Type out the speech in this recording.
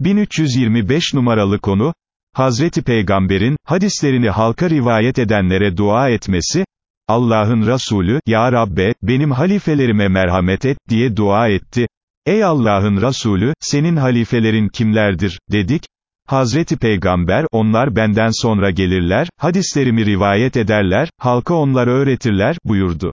1325 numaralı konu, Hazreti Peygamber'in, hadislerini halka rivayet edenlere dua etmesi, Allah'ın Resulü, Ya Rabbe, benim halifelerime merhamet et, diye dua etti. Ey Allah'ın Resulü, senin halifelerin kimlerdir, dedik. Hazreti Peygamber, onlar benden sonra gelirler, hadislerimi rivayet ederler, halka onları öğretirler, buyurdu.